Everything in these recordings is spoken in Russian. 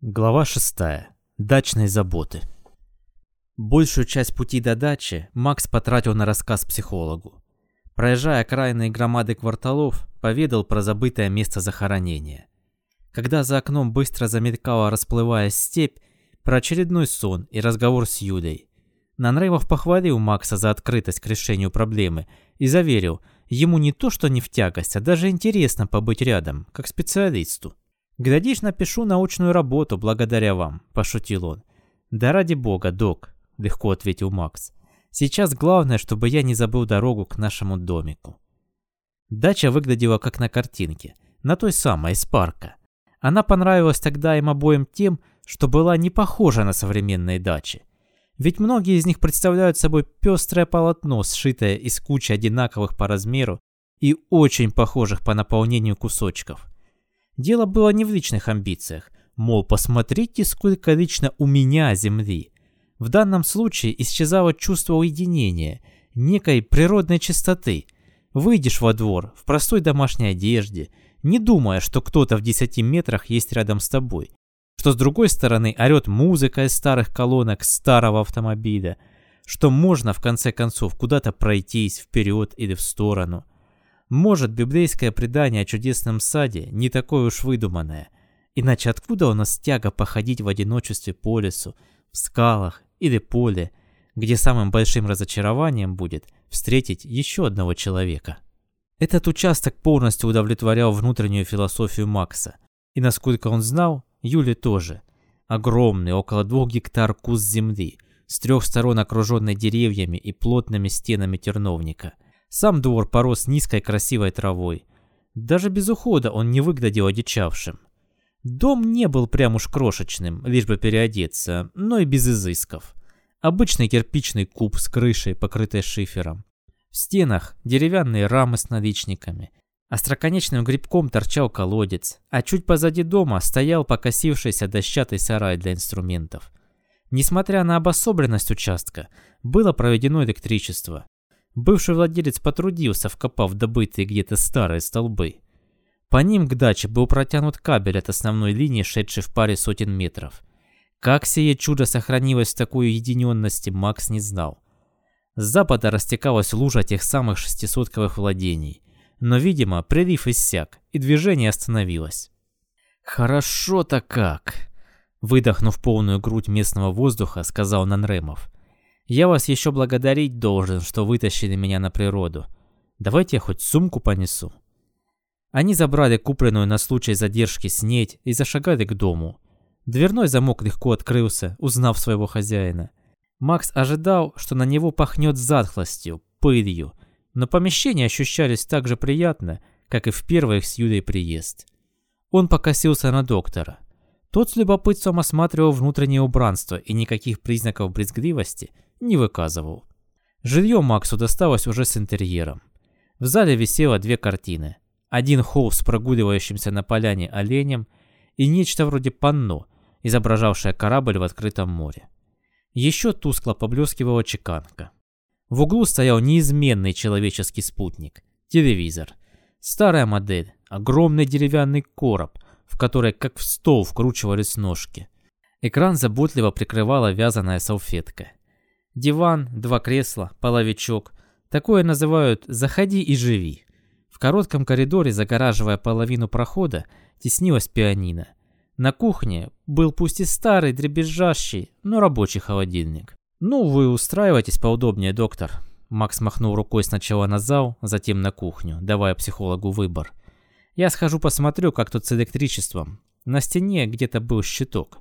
Глава 6. Дачные заботы. Большую часть пути до дачи Макс потратил на рассказ психологу. Проезжая окраинные громады кварталов, поведал про забытое место захоронения. Когда за окном быстро замелькала расплываясь степь, про очередной сон и разговор с Юлей. Нанреймов похвалил Макса за открытость к решению проблемы и заверил, ему не то что не в тягость, а даже интересно побыть рядом, как специалисту. «Глядишь, напишу научную работу благодаря вам», – пошутил он. «Да ради бога, док», – легко ответил Макс. «Сейчас главное, чтобы я не забыл дорогу к нашему домику». Дача выглядела как на картинке, на той самой, из парка. Она понравилась тогда им обоим тем, что была не похожа на современные дачи. Ведь многие из них представляют собой пестрое полотно, сшитое из кучи одинаковых по размеру и очень похожих по наполнению кусочков – Дело было не в личных амбициях. Мол, посмотрите, сколько лично у меня земли. В данном случае исчезало чувство уединения, некой природной чистоты. Выйдешь во двор в простой домашней одежде, не думая, что кто-то в 10 метрах есть рядом с тобой. Что с другой стороны орет музыка из старых колонок старого автомобиля. Что можно в конце концов куда-то пройтись вперед или в сторону – может, библейское предание о чудесном саде не такое уж выдуманное. Иначе откуда у нас тяга походить в одиночестве по лесу, в скалах или поле, где самым большим разочарованием будет встретить еще одного человека? Этот участок полностью удовлетворял внутреннюю философию Макса. И насколько он знал, Юли тоже. Огромный, около двух гектар куст земли, с трех сторон окруженный деревьями и плотными стенами терновника – сам двор порос низкой красивой травой. Даже без ухода он не выглядел одичавшим. Дом не был прям уж крошечным, лишь бы переодеться, но и без изысков. Обычный кирпичный куб с крышей, покрытой шифером. В стенах деревянные рамы с наличниками. Остроконечным грибком торчал колодец, а чуть позади дома стоял покосившийся дощатый сарай для инструментов. Несмотря на обособленность участка, было проведено электричество. Бывший владелец потрудился, вкопав добытые где-то старые столбы. По ним к даче был протянут кабель от основной линии, шедший в паре сотен метров. Как сие чудо сохранилось в такой уединенности, Макс не знал. С запада растекалась лужа тех самых шестисотковых владений. Но, видимо, прилив иссяк, и движение остановилось. «Хорошо-то как!» Выдохнув полную грудь местного воздуха, сказал Нанремов. Я вас еще благодарить должен, что вытащили меня на природу. Давайте я хоть сумку понесу». Они забрали купленную на случай задержки снеть и зашагали к дому. Дверной замок легко открылся, узнав своего хозяина. Макс ожидал, что на него пахнет затхлостью, пылью, но помещения ощущались так же приятно, как и в первый их с Юлей приезд. Он покосился на доктора. Тот с любопытством осматривал внутреннее убранство и никаких признаков брезгливости – не выказывал. Жилье Максу досталось уже с интерьером. В зале висело две картины. Один холл с прогуливающимся на поляне оленем и нечто вроде панно, изображавшее корабль в открытом море. Еще тускло поблескивала чеканка. В углу стоял неизменный человеческий спутник – телевизор. Старая модель, огромный деревянный короб, в который как в стол вкручивались ножки. Экран заботливо прикрывала вязаная салфетка. Диван, два кресла, половичок. Такое называют «заходи и живи». В коротком коридоре, загораживая половину прохода, теснилась пианино. На кухне был пусть и старый, дребезжащий, но рабочий холодильник. «Ну, вы устраивайтесь поудобнее, доктор». Макс махнул рукой сначала на зал, затем на кухню, давая психологу выбор. «Я схожу посмотрю, как тут с электричеством. На стене где-то был щиток.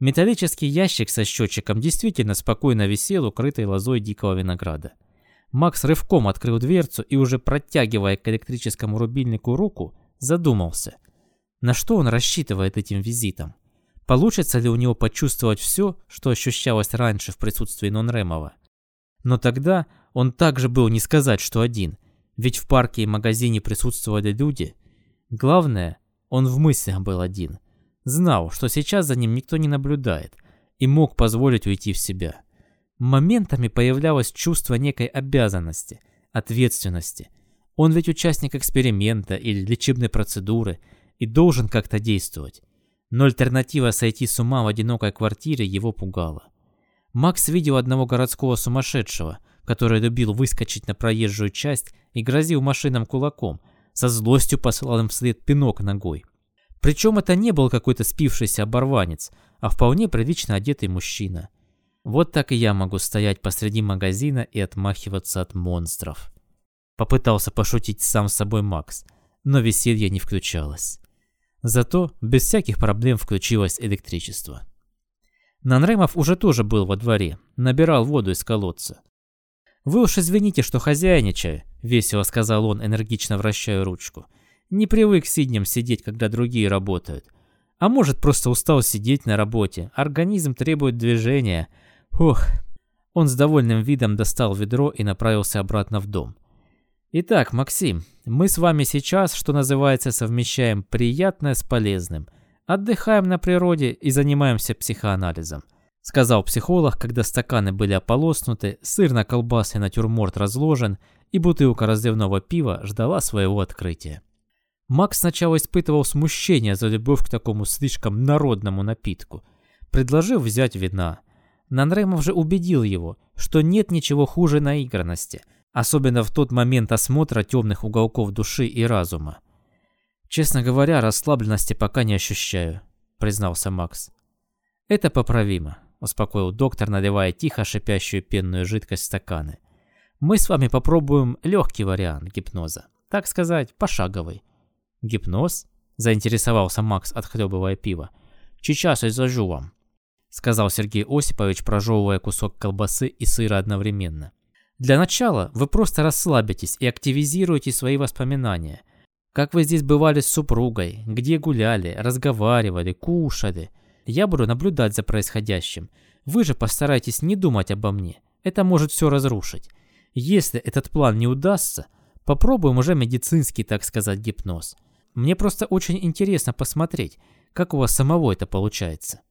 Металлический ящик со счетчиком действительно спокойно висел, укрытый лозой дикого винограда. Макс рывком открыл дверцу и уже протягивая к электрическому рубильнику руку, задумался. На что он рассчитывает этим визитом? Получится ли у него почувствовать все, что ощущалось раньше в присутствии Нонремова? Но тогда он также был не сказать, что один, ведь в парке и магазине присутствовали люди. Главное, он в мыслях был один – Знал, что сейчас за ним никто не наблюдает, и мог позволить уйти в себя. Моментами появлялось чувство некой обязанности, ответственности. Он ведь участник эксперимента или лечебной процедуры и должен как-то действовать. Но альтернатива сойти с ума в одинокой квартире его пугала. Макс видел одного городского сумасшедшего, который любил выскочить на проезжую часть и грозил машинам кулаком, со злостью посылал им вслед пинок ногой. Причем это не был какой-то спившийся оборванец, а вполне прилично одетый мужчина. Вот так и я могу стоять посреди магазина и отмахиваться от монстров. Попытался пошутить сам с собой Макс, но веселье не включалось. Зато без всяких проблем включилось электричество. Нанремов уже тоже был во дворе, набирал воду из колодца. «Вы уж извините, что хозяйничаю», — весело сказал он, энергично вращая ручку. «Не привык сиднем сидеть, когда другие работают. А может, просто устал сидеть на работе. Организм требует движения. Ох». Он с довольным видом достал ведро и направился обратно в дом. «Итак, Максим, мы с вами сейчас, что называется, совмещаем приятное с полезным. Отдыхаем на природе и занимаемся психоанализом», сказал психолог, когда стаканы были ополоснуты, сыр на колбасе натюрморт разложен и бутылка разливного пива ждала своего открытия. Макс сначала испытывал смущение за любовь к такому слишком народному напитку. Предложил взять вина. Нанремов же убедил его, что нет ничего хуже наигранности – Особенно в тот момент осмотра темных уголков души и разума. «Честно говоря, расслабленности пока не ощущаю», — признался Макс. «Это поправимо», — успокоил доктор, наливая тихо шипящую пенную жидкость в стаканы. «Мы с вами попробуем легкий вариант гипноза. Так сказать, пошаговый». «Гипноз?» — заинтересовался Макс, отхлебывая пиво. «Сейчас изложу вам», — сказал Сергей Осипович, прожевывая кусок колбасы и сыра одновременно. Для начала вы просто расслабитесь и активизируете свои воспоминания. Как вы здесь бывали с супругой, где гуляли, разговаривали, кушали. Я буду наблюдать за происходящим. Вы же постарайтесь не думать обо мне. Это может все разрушить. Если этот план не удастся, попробуем уже медицинский, так сказать, гипноз. Мне просто очень интересно посмотреть, как у вас самого это получается.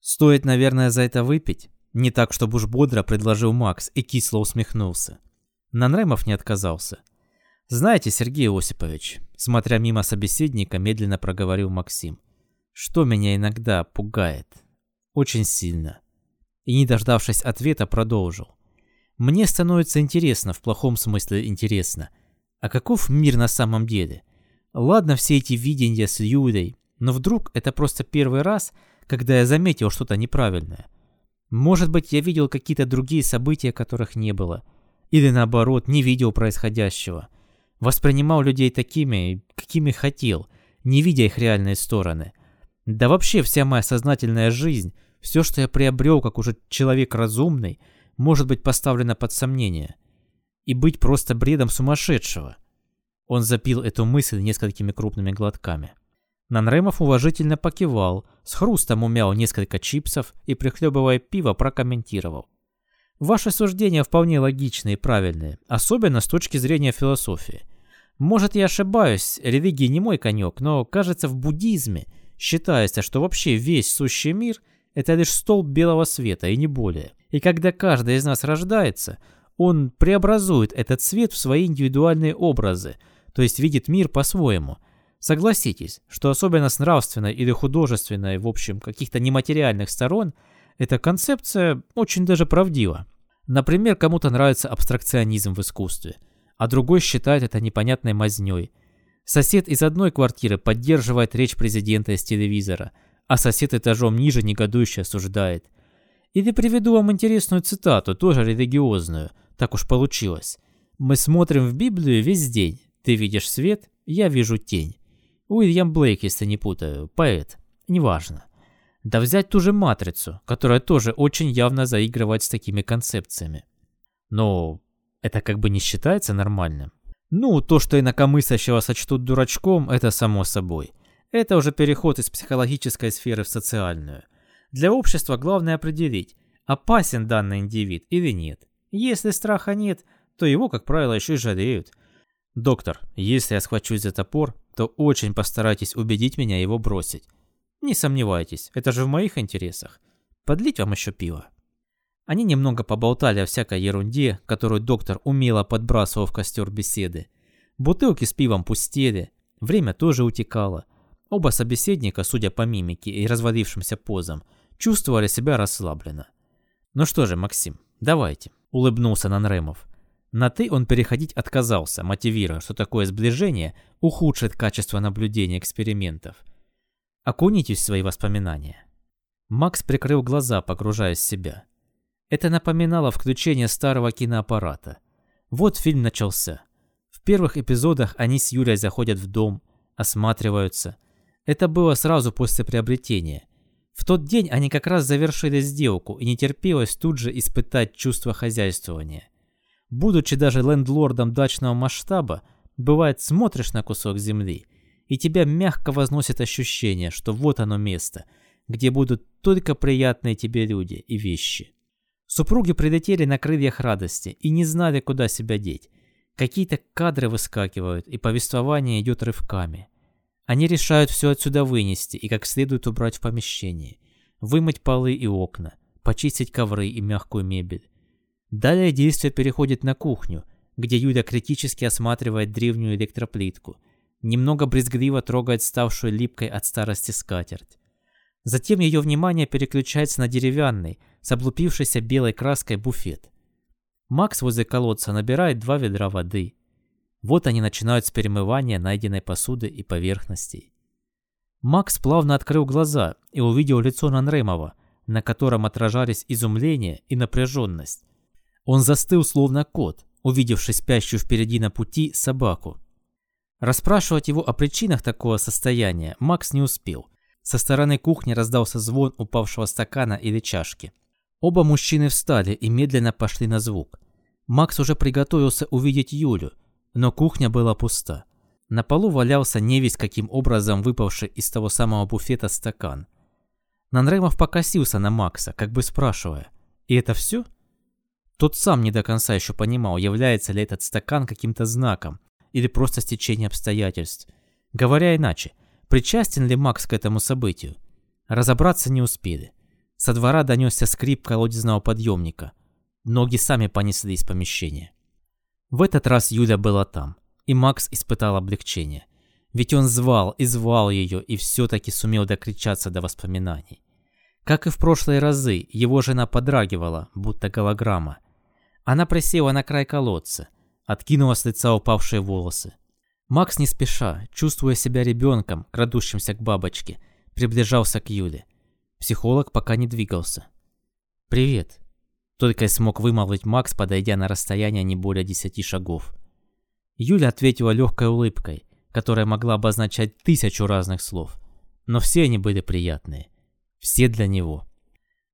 Стоит, наверное, за это выпить? Не так, чтобы уж бодро предложил Макс и кисло усмехнулся. Нанремов не отказался. «Знаете, Сергей Осипович», смотря мимо собеседника, медленно проговорил Максим, «что меня иногда пугает. Очень сильно». И, не дождавшись ответа, продолжил. «Мне становится интересно, в плохом смысле интересно. А каков мир на самом деле? Ладно все эти видения с Юлей, но вдруг это просто первый раз, когда я заметил что-то неправильное. Может быть, я видел какие-то другие события, которых не было. Или наоборот, не видел происходящего. Воспринимал людей такими, какими хотел, не видя их реальные стороны. Да вообще вся моя сознательная жизнь, все, что я приобрел как уже человек разумный, может быть поставлено под сомнение. И быть просто бредом сумасшедшего. Он запил эту мысль несколькими крупными глотками. Нанремов уважительно покивал, с хрустом умял несколько чипсов и, прихлебывая пиво, прокомментировал. Ваши суждения вполне логичные и правильные, особенно с точки зрения философии. Может, я ошибаюсь, религия не мой конек, но, кажется, в буддизме считается, что вообще весь сущий мир – это лишь столб белого света и не более. И когда каждый из нас рождается, он преобразует этот свет в свои индивидуальные образы, то есть видит мир по-своему – Согласитесь, что особенно с нравственной или художественной, в общем, каких-то нематериальных сторон, эта концепция очень даже правдива. Например, кому-то нравится абстракционизм в искусстве, а другой считает это непонятной мазнёй. Сосед из одной квартиры поддерживает речь президента из телевизора, а сосед этажом ниже негодующе осуждает. Или приведу вам интересную цитату, тоже религиозную, так уж получилось. «Мы смотрим в Библию весь день. Ты видишь свет, я вижу тень. Уильям Блейк, если не путаю, поэт. Неважно. Да взять ту же «Матрицу», которая тоже очень явно заигрывает с такими концепциями. Но это как бы не считается нормальным. Ну, то, что инакомыслящего сочтут дурачком, это само собой. Это уже переход из психологической сферы в социальную. Для общества главное определить, опасен данный индивид или нет. Если страха нет, то его, как правило, еще и жалеют. Доктор, если я схвачусь за топор, то очень постарайтесь убедить меня его бросить. Не сомневайтесь, это же в моих интересах. Подлить вам еще пиво?» Они немного поболтали о всякой ерунде, которую доктор умело подбрасывал в костер беседы. Бутылки с пивом пустели, время тоже утекало. Оба собеседника, судя по мимике и развалившимся позам, чувствовали себя расслабленно. «Ну что же, Максим, давайте», — улыбнулся Нанремов. На «ты» он переходить отказался, мотивируя, что такое сближение ухудшит качество наблюдения экспериментов. Окунитесь в свои воспоминания. Макс прикрыл глаза, погружаясь в себя. Это напоминало включение старого киноаппарата. Вот фильм начался. В первых эпизодах они с Юлей заходят в дом, осматриваются. Это было сразу после приобретения. В тот день они как раз завершили сделку и не терпелось тут же испытать чувство хозяйствования. Будучи даже лендлордом дачного масштаба, бывает смотришь на кусок земли, и тебя мягко возносит ощущение, что вот оно место, где будут только приятные тебе люди и вещи. Супруги прилетели на крыльях радости и не знали, куда себя деть. Какие-то кадры выскакивают, и повествование идет рывками. Они решают все отсюда вынести и как следует убрать в помещении. Вымыть полы и окна, почистить ковры и мягкую мебель. Далее действие переходит на кухню, где Юля критически осматривает древнюю электроплитку. Немного брезгливо трогает ставшую липкой от старости скатерть. Затем ее внимание переключается на деревянный, с облупившейся белой краской буфет. Макс возле колодца набирает два ведра воды. Вот они начинают с перемывания найденной посуды и поверхностей. Макс плавно открыл глаза и увидел лицо Нанремова, на котором отражались изумление и напряженность. Он застыл, словно кот, увидевший спящую впереди на пути собаку. Расспрашивать его о причинах такого состояния Макс не успел. Со стороны кухни раздался звон упавшего стакана или чашки. Оба мужчины встали и медленно пошли на звук. Макс уже приготовился увидеть Юлю, но кухня была пуста. На полу валялся невесть каким образом выпавший из того самого буфета стакан. Нанремов покосился на Макса, как бы спрашивая, «И это все?» Тот сам не до конца еще понимал, является ли этот стакан каким-то знаком или просто стечение обстоятельств. Говоря иначе, причастен ли Макс к этому событию? Разобраться не успели. Со двора донесся скрип колодезного подъемника. Ноги сами понесли из помещения. В этот раз Юля была там, и Макс испытал облегчение. Ведь он звал и звал ее, и все-таки сумел докричаться до воспоминаний. Как и в прошлые разы, его жена подрагивала, будто голограмма. Она присела на край колодца, откинула с лица упавшие волосы. Макс не спеша, чувствуя себя ребенком, крадущимся к бабочке, приближался к Юле. Психолог пока не двигался. «Привет», — только и смог вымолвить Макс, подойдя на расстояние не более десяти шагов. Юля ответила легкой улыбкой, которая могла обозначать тысячу разных слов, но все они были приятные. Все для него.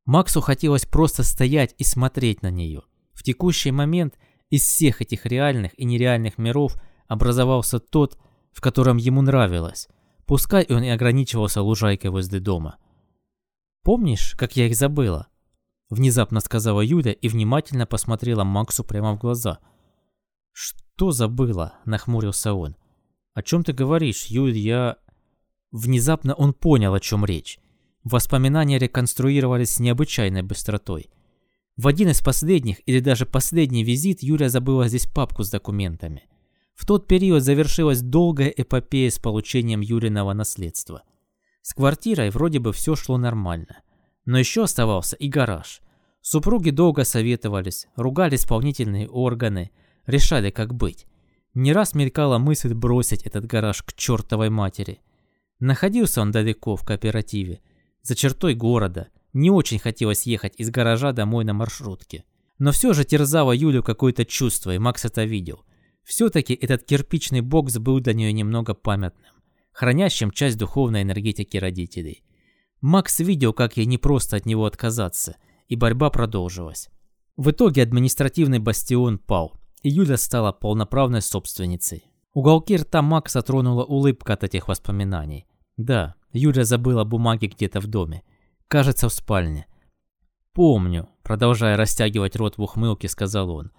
Максу хотелось просто стоять и смотреть на нее. В текущий момент из всех этих реальных и нереальных миров образовался тот, в котором ему нравилось, пускай он и ограничивался лужайкой возле дома. «Помнишь, как я их забыла?» Внезапно сказала Юля и внимательно посмотрела Максу прямо в глаза. «Что забыла?» – нахмурился он. «О чем ты говоришь, Юль, я...» Внезапно он понял, о чем речь. Воспоминания реконструировались с необычайной быстротой. В один из последних или даже последний визит Юля забыла здесь папку с документами. В тот период завершилась долгая эпопея с получением Юриного наследства. С квартирой вроде бы все шло нормально. Но еще оставался и гараж. Супруги долго советовались, ругали исполнительные органы, решали, как быть. Не раз мелькала мысль бросить этот гараж к чертовой матери. Находился он далеко в кооперативе, за чертой города. Не очень хотелось ехать из гаража домой на маршрутке. Но все же терзало Юлю какое-то чувство, и Макс это видел. Все-таки этот кирпичный бокс был для нее немного памятным хранящим часть духовной энергетики родителей. Макс видел, как ей непросто от него отказаться, и борьба продолжилась. В итоге административный бастион пал, и Юля стала полноправной собственницей. Уголки рта Макса тронула улыбка от этих воспоминаний. Да, Юля забыла бумаги где-то в доме. Кажется, в спальне. «Помню», — продолжая растягивать рот в ухмылке, сказал он.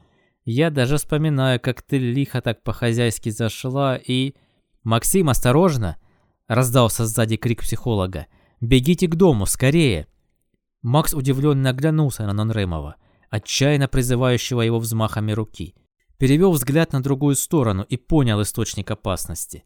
«Я даже вспоминаю, как ты лихо так по-хозяйски зашла и...» «Максим, осторожно!» – раздался сзади крик психолога. «Бегите к дому, скорее!» Макс удивленно оглянулся на Нонремова, отчаянно призывающего его взмахами руки. Перевел взгляд на другую сторону и понял источник опасности.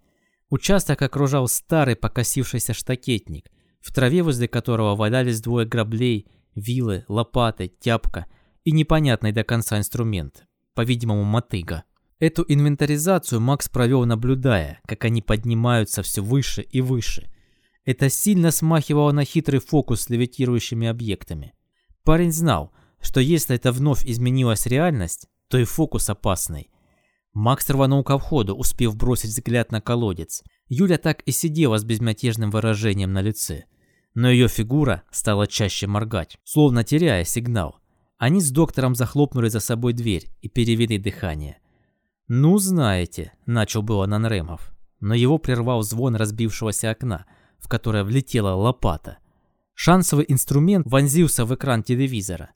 Участок окружал старый покосившийся штакетник, в траве возле которого валялись двое граблей, вилы, лопаты, тяпка и непонятный до конца инструмент, по-видимому, мотыга. Эту инвентаризацию Макс провел, наблюдая, как они поднимаются все выше и выше. Это сильно смахивало на хитрый фокус с левитирующими объектами. Парень знал, что если это вновь изменилась реальность, то и фокус опасный. Макс рванул ко входу, успев бросить взгляд на колодец. Юля так и сидела с безмятежным выражением на лице. Но ее фигура стала чаще моргать, словно теряя сигнал. Они с доктором захлопнули за собой дверь и перевели дыхание. «Ну, знаете», — начал было Нанремов, но его прервал звон разбившегося окна, в которое влетела лопата. Шансовый инструмент вонзился в экран телевизора.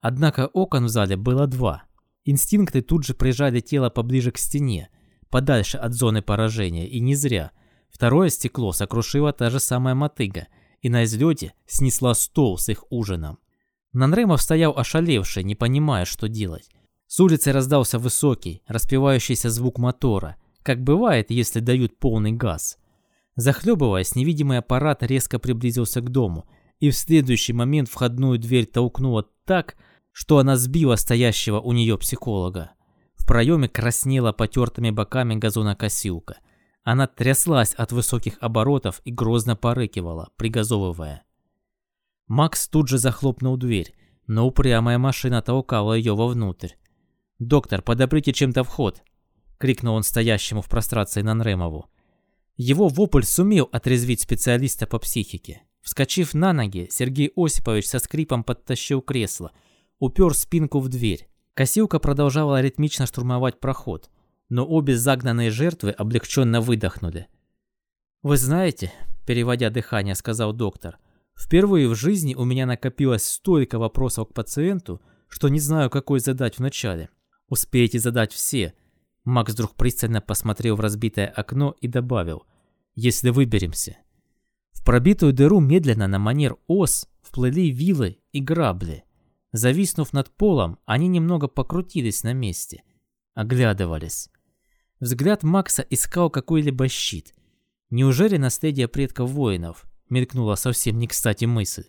Однако окон в зале было два. Инстинкты тут же прижали тело поближе к стене, подальше от зоны поражения, и не зря. Второе стекло сокрушила та же самая мотыга, и на излете снесла стол с их ужином. Нанремов стоял ошалевший, не понимая, что делать. С улицы раздался высокий, распевающийся звук мотора, как бывает, если дают полный газ. Захлебываясь, невидимый аппарат резко приблизился к дому, и в следующий момент входную дверь толкнула так, что она сбила стоящего у нее психолога. В проеме краснела потертыми боками газонокосилка. Она тряслась от высоких оборотов и грозно порыкивала, пригазовывая. Макс тут же захлопнул дверь, но упрямая машина толкала ее вовнутрь. «Доктор, подоприте чем-то вход!» — крикнул он стоящему в прострации Нанремову. Его вопль сумел отрезвить специалиста по психике. Вскочив на ноги, Сергей Осипович со скрипом подтащил кресло, упер спинку в дверь. Косилка продолжала ритмично штурмовать проход, но обе загнанные жертвы облегченно выдохнули. «Вы знаете», — переводя дыхание, сказал доктор, «впервые в жизни у меня накопилось столько вопросов к пациенту, что не знаю, какой задать вначале. Успеете задать все. Макс вдруг пристально посмотрел в разбитое окно и добавил. Если выберемся. В пробитую дыру медленно на манер ос вплыли вилы и грабли. Зависнув над полом, они немного покрутились на месте. Оглядывались. Взгляд Макса искал какой-либо щит. Неужели наследие предков воинов? Мелькнула совсем не кстати мысль.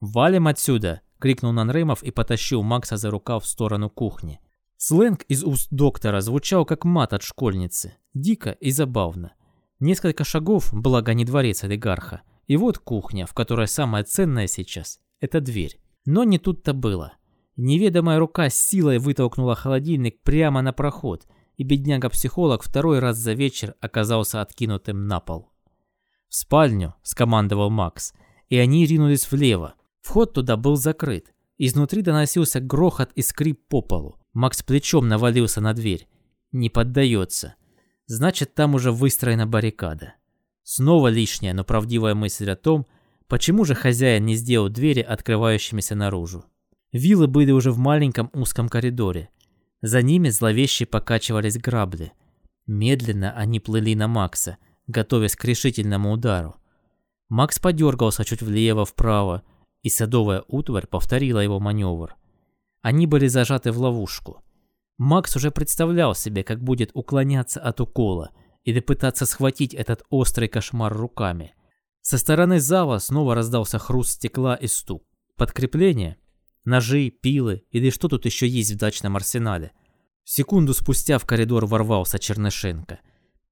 «Валим отсюда!» — крикнул Нанремов и потащил Макса за рукав в сторону кухни. Сленг из уст доктора звучал как мат от школьницы, дико и забавно. Несколько шагов, благо не дворец олигарха, и вот кухня, в которой самое ценное сейчас – это дверь. Но не тут-то было. Неведомая рука с силой вытолкнула холодильник прямо на проход, и бедняга-психолог второй раз за вечер оказался откинутым на пол. «В спальню», – скомандовал Макс, и они ринулись влево. Вход туда был закрыт. Изнутри доносился грохот и скрип по полу. Макс плечом навалился на дверь. Не поддается. Значит, там уже выстроена баррикада. Снова лишняя, но правдивая мысль о том, почему же хозяин не сделал двери, открывающимися наружу. Виллы были уже в маленьком узком коридоре. За ними зловеще покачивались грабли. Медленно они плыли на Макса, готовясь к решительному удару. Макс подергался чуть влево-вправо, и садовая утварь повторила его маневр. Они были зажаты в ловушку. Макс уже представлял себе, как будет уклоняться от укола или пытаться схватить этот острый кошмар руками. Со стороны зала снова раздался хруст стекла и стук. Подкрепление? Ножи, пилы или что тут еще есть в дачном арсенале? Секунду спустя в коридор ворвался Чернышенко.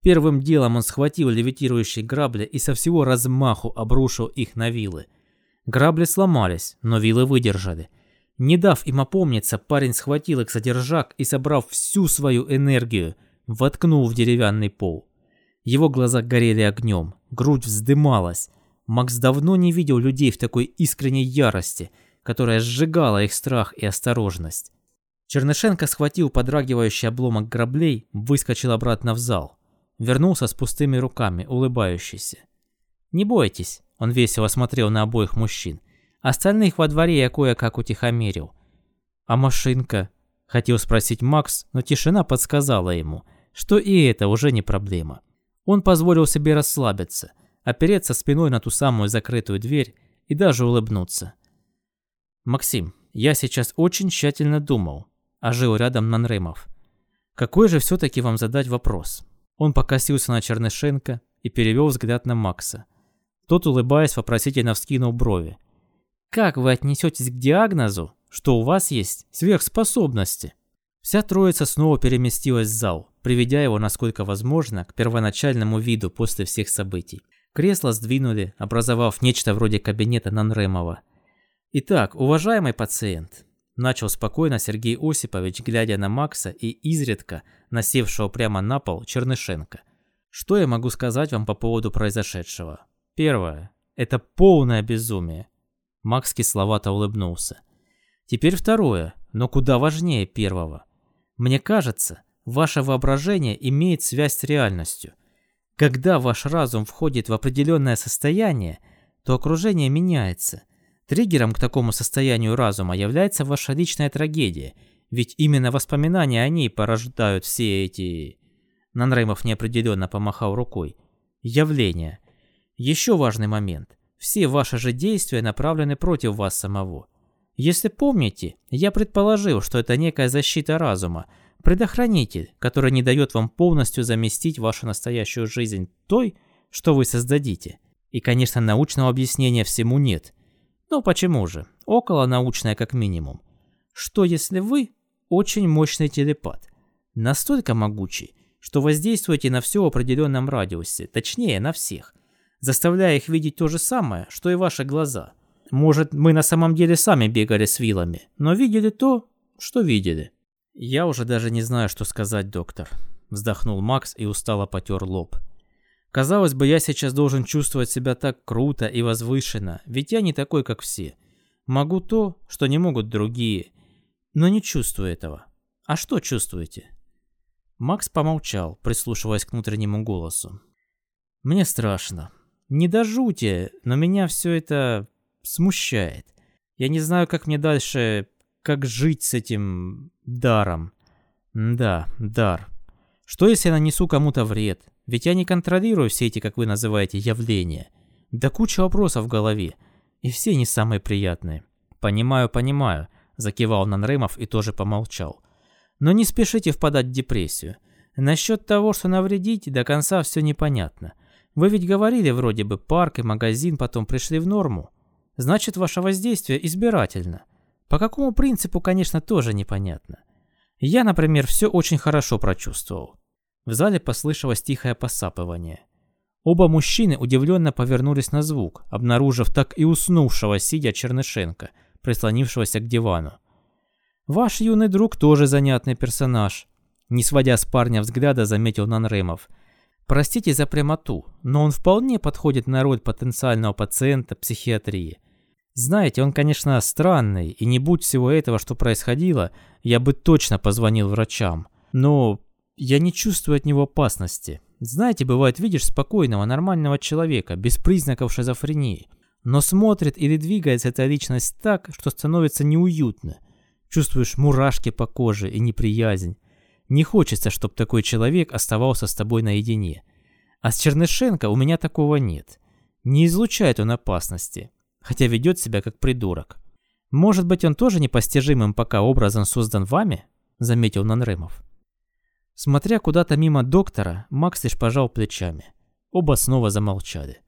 Первым делом он схватил левитирующие грабли и со всего размаху обрушил их на вилы. Грабли сломались, но вилы выдержали – не дав им опомниться, парень схватил их за держак и, собрав всю свою энергию, воткнул в деревянный пол. Его глаза горели огнем, грудь вздымалась. Макс давно не видел людей в такой искренней ярости, которая сжигала их страх и осторожность. Чернышенко схватил подрагивающий обломок граблей, выскочил обратно в зал. Вернулся с пустыми руками, улыбающийся. «Не бойтесь», — он весело смотрел на обоих мужчин. Остальных во дворе я кое-как утихомирил. А машинка? Хотел спросить Макс, но тишина подсказала ему, что и это уже не проблема. Он позволил себе расслабиться, опереться спиной на ту самую закрытую дверь и даже улыбнуться. «Максим, я сейчас очень тщательно думал», – ожил рядом Нанремов. «Какой же все-таки вам задать вопрос?» Он покосился на Чернышенко, и перевел взгляд на Макса. Тот, улыбаясь, вопросительно вскинул брови. «Как вы отнесетесь к диагнозу, что у вас есть сверхспособности?» Вся троица снова переместилась в зал, приведя его, насколько возможно, к первоначальному виду после всех событий. Кресло сдвинули, образовав нечто вроде кабинета Нанремова. «Итак, уважаемый пациент», – начал спокойно Сергей Осипович, глядя на Макса и изредка насевшего прямо на пол Чернышенко. «Что я могу сказать вам по поводу произошедшего? Первое – это полное безумие». Макс кисловато улыбнулся. «Теперь второе, но куда важнее первого – мне кажется, ваше воображение имеет связь с реальностью. Когда ваш разум входит в определенное состояние, то окружение меняется. Триггером к такому состоянию разума является ваша личная трагедия, ведь именно воспоминания о ней порождают все эти... Нанреймов неопределенно помахал рукой. Явления. Еще важный момент. Все ваши же действия направлены против вас самого. Если помните, я предположил, что это некая защита разума, предохранитель, который не дает вам полностью заместить вашу настоящую жизнь той, что вы создадите. И, конечно, научного объяснения всему нет. Но почему же? Около научное как минимум. Что если вы очень мощный телепат? Настолько могучий, что воздействуете на все в определенном радиусе, точнее на всех, заставляя их видеть то же самое, что и ваши глаза – может, мы на самом деле сами бегали с вилами, но видели то, что видели. Я уже даже не знаю, что сказать, доктор. Вздохнул Макс и устало потер лоб. Казалось бы, я сейчас должен чувствовать себя так круто и возвышенно, ведь я не такой, как все. Могу то, что не могут другие, но не чувствую этого. А что чувствуете? Макс помолчал, прислушиваясь к внутреннему голосу. Мне страшно. Не до жути, но меня все это смущает. Я не знаю, как мне дальше, как жить с этим даром. Да, дар. Что если я нанесу кому-то вред? Ведь я не контролирую все эти, как вы называете, явления. Да куча вопросов в голове. И все не самые приятные. Понимаю, понимаю, закивал Нанремов и тоже помолчал. Но не спешите впадать в депрессию. Насчет того, что навредить, до конца все непонятно. Вы ведь говорили вроде бы, парк и магазин потом пришли в норму. Значит, ваше воздействие избирательно. По какому принципу, конечно, тоже непонятно. Я, например, все очень хорошо прочувствовал. В зале послышалось тихое посапывание. Оба мужчины удивленно повернулись на звук, обнаружив так и уснувшего, сидя Чернышенко, прислонившегося к дивану. «Ваш юный друг тоже занятный персонаж», — не сводя с парня взгляда, заметил Нанремов — Простите за прямоту, но он вполне подходит на роль потенциального пациента психиатрии. Знаете, он, конечно, странный, и не будь всего этого, что происходило, я бы точно позвонил врачам. Но я не чувствую от него опасности. Знаете, бывает, видишь спокойного, нормального человека, без признаков шизофрении, но смотрит или двигается эта личность так, что становится неуютно. Чувствуешь мурашки по коже и неприязнь. Не хочется, чтобы такой человек оставался с тобой наедине. А с Чернышенко у меня такого нет. Не излучает он опасности, хотя ведет себя как придурок. Может быть, он тоже непостижимым пока образом создан вами? Заметил Нанремов. Смотря куда-то мимо доктора, Макс лишь пожал плечами. Оба снова замолчали.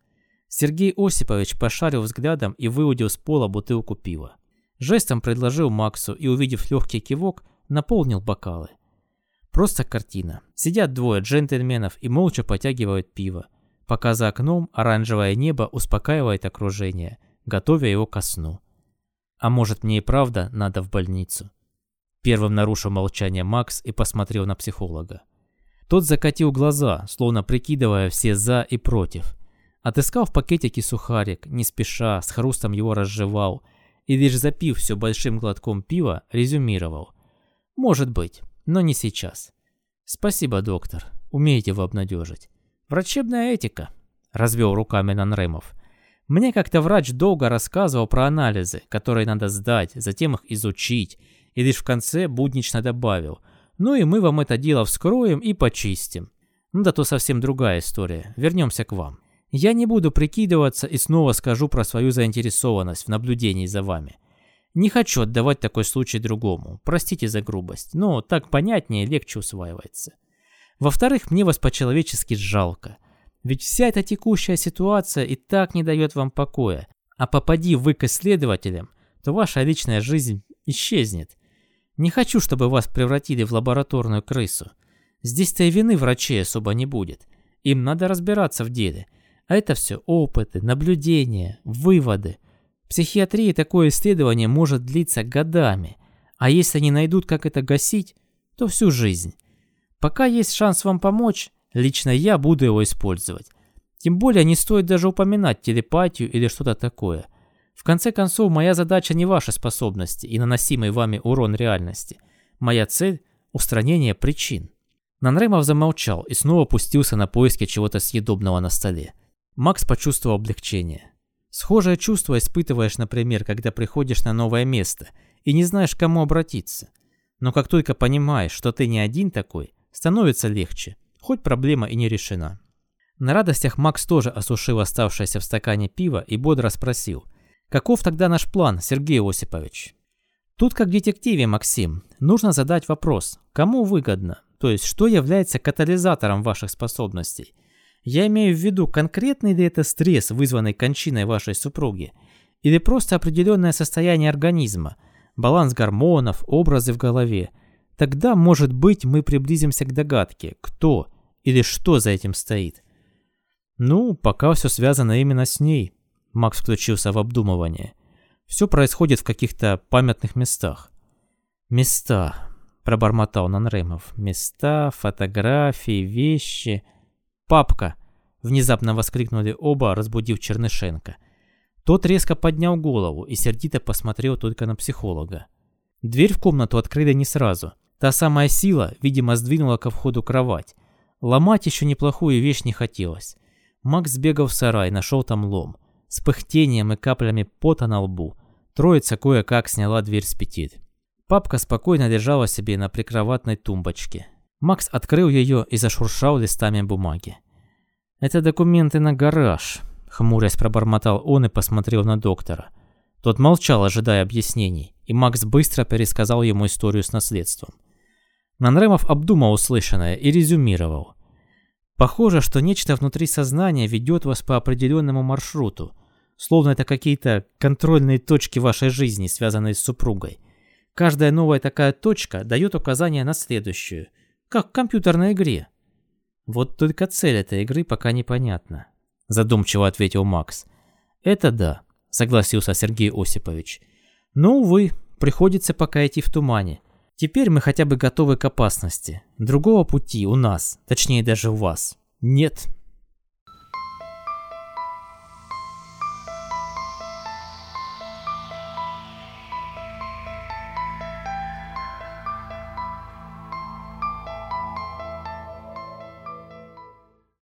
Сергей Осипович пошарил взглядом и выудил с пола бутылку пива. Жестом предложил Максу и, увидев легкий кивок, наполнил бокалы. Просто картина. Сидят двое джентльменов и молча потягивают пиво, пока за окном оранжевое небо успокаивает окружение, готовя его ко сну. А может мне и правда надо в больницу? Первым нарушил молчание Макс и посмотрел на психолога. Тот закатил глаза, словно прикидывая все «за» и «против». Отыскал в пакетике сухарик, не спеша, с хрустом его разжевал и лишь запив все большим глотком пива, резюмировал. «Может быть, но не сейчас. Спасибо, доктор. Умеете вы обнадежить. Врачебная этика, развел руками Нанремов. Мне как-то врач долго рассказывал про анализы, которые надо сдать, затем их изучить, и лишь в конце буднично добавил, ну и мы вам это дело вскроем и почистим. Ну да то совсем другая история, вернемся к вам. Я не буду прикидываться и снова скажу про свою заинтересованность в наблюдении за вами. Не хочу отдавать такой случай другому. Простите за грубость, но так понятнее легче усваивается. Во-вторых, мне вас по-человечески жалко. Ведь вся эта текущая ситуация и так не дает вам покоя. А попади вы к исследователям, то ваша личная жизнь исчезнет. Не хочу, чтобы вас превратили в лабораторную крысу. Здесь-то и вины врачей особо не будет. Им надо разбираться в деле. А это все опыты, наблюдения, выводы. В психиатрии такое исследование может длиться годами. А если они найдут, как это гасить, то всю жизнь. Пока есть шанс вам помочь, лично я буду его использовать. Тем более не стоит даже упоминать телепатию или что-то такое. В конце концов, моя задача не ваши способности и наносимый вами урон реальности. Моя цель – устранение причин. Нанремов замолчал и снова опустился на поиски чего-то съедобного на столе. Макс почувствовал облегчение. Схожее чувство испытываешь, например, когда приходишь на новое место и не знаешь, к кому обратиться. Но как только понимаешь, что ты не один такой, становится легче, хоть проблема и не решена. На радостях Макс тоже осушил оставшееся в стакане пива и бодро спросил, «Каков тогда наш план, Сергей Осипович?» Тут, как детективе, Максим, нужно задать вопрос, кому выгодно, то есть что является катализатором ваших способностей. Я имею в виду, конкретный ли это стресс, вызванный кончиной вашей супруги, или просто определенное состояние организма, баланс гормонов, образы в голове. Тогда, может быть, мы приблизимся к догадке, кто или что за этим стоит. Ну, пока все связано именно с ней. Макс включился в обдумывание. Все происходит в каких-то памятных местах. Места, пробормотал Нанремов. Места, фотографии, вещи. Папка! Внезапно воскликнули оба, разбудив Чернышенко. Тот резко поднял голову и сердито посмотрел только на психолога. Дверь в комнату открыли не сразу. Та самая сила, видимо, сдвинула ко входу кровать. Ломать еще неплохую вещь не хотелось. Макс сбегал в сарай, нашел там лом. С пыхтением и каплями пота на лбу. Троица кое-как сняла дверь с петель. Папка спокойно лежала себе на прикроватной тумбочке. Макс открыл ее и зашуршал листами бумаги. «Это документы на гараж», — хмурясь пробормотал он и посмотрел на доктора. Тот молчал, ожидая объяснений, и Макс быстро пересказал ему историю с наследством. Нанремов обдумал услышанное и резюмировал. Похоже, что нечто внутри сознания ведет вас по определенному маршруту, словно это какие-то контрольные точки вашей жизни, связанные с супругой. Каждая новая такая точка дает указание на следующую, как в компьютерной игре. Вот только цель этой игры пока непонятна, задумчиво ответил Макс. Это да, согласился Сергей Осипович. Но, увы, приходится пока идти в тумане. Теперь мы хотя бы готовы к опасности. Другого пути у нас, точнее даже у вас, нет.